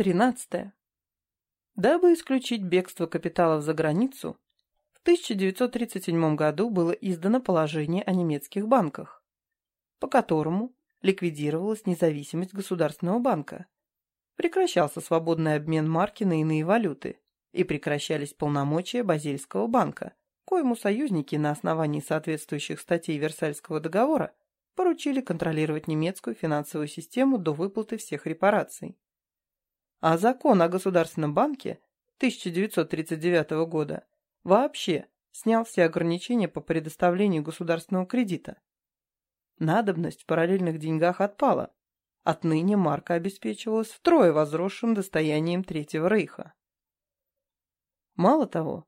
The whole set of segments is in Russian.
13. Дабы исключить бегство капиталов за границу, в 1937 году было издано положение о немецких банках, по которому ликвидировалась независимость Государственного банка, прекращался свободный обмен марки на иные валюты и прекращались полномочия Базельского банка, коему союзники на основании соответствующих статей Версальского договора поручили контролировать немецкую финансовую систему до выплаты всех репараций. А закон о Государственном банке 1939 года вообще снял все ограничения по предоставлению государственного кредита. Надобность в параллельных деньгах отпала. Отныне марка обеспечивалась втрое возросшим достоянием Третьего Рейха. Мало того,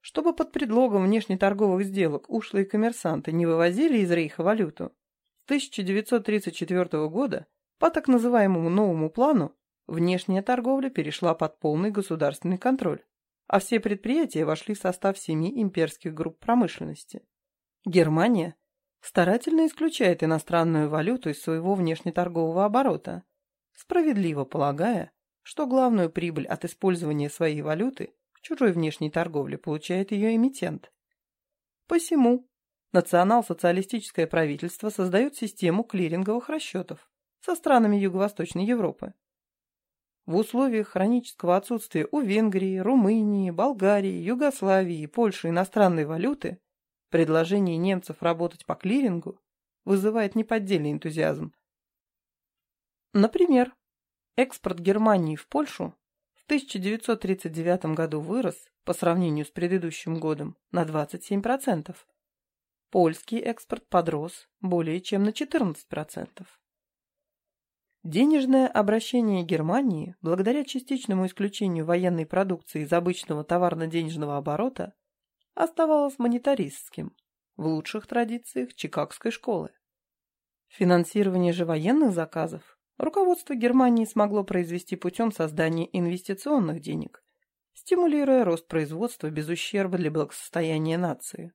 чтобы под предлогом внешнеторговых сделок ушлые коммерсанты не вывозили из Рейха валюту, с 1934 года по так называемому новому плану внешняя торговля перешла под полный государственный контроль, а все предприятия вошли в состав семи имперских групп промышленности. Германия старательно исключает иностранную валюту из своего внешнеторгового оборота, справедливо полагая, что главную прибыль от использования своей валюты в чужой внешней торговле получает ее эмитент. Посему национал-социалистическое правительство создает систему клиринговых расчетов со странами Юго-Восточной Европы. В условиях хронического отсутствия у Венгрии, Румынии, Болгарии, Югославии и Польши иностранной валюты предложение немцев работать по клирингу вызывает неподдельный энтузиазм. Например, экспорт Германии в Польшу в 1939 году вырос по сравнению с предыдущим годом на 27%. Польский экспорт подрос более чем на 14%. Денежное обращение Германии, благодаря частичному исключению военной продукции из обычного товарно-денежного оборота, оставалось монетаристским, в лучших традициях Чикагской школы. Финансирование же военных заказов руководство Германии смогло произвести путем создания инвестиционных денег, стимулируя рост производства без ущерба для благосостояния нации.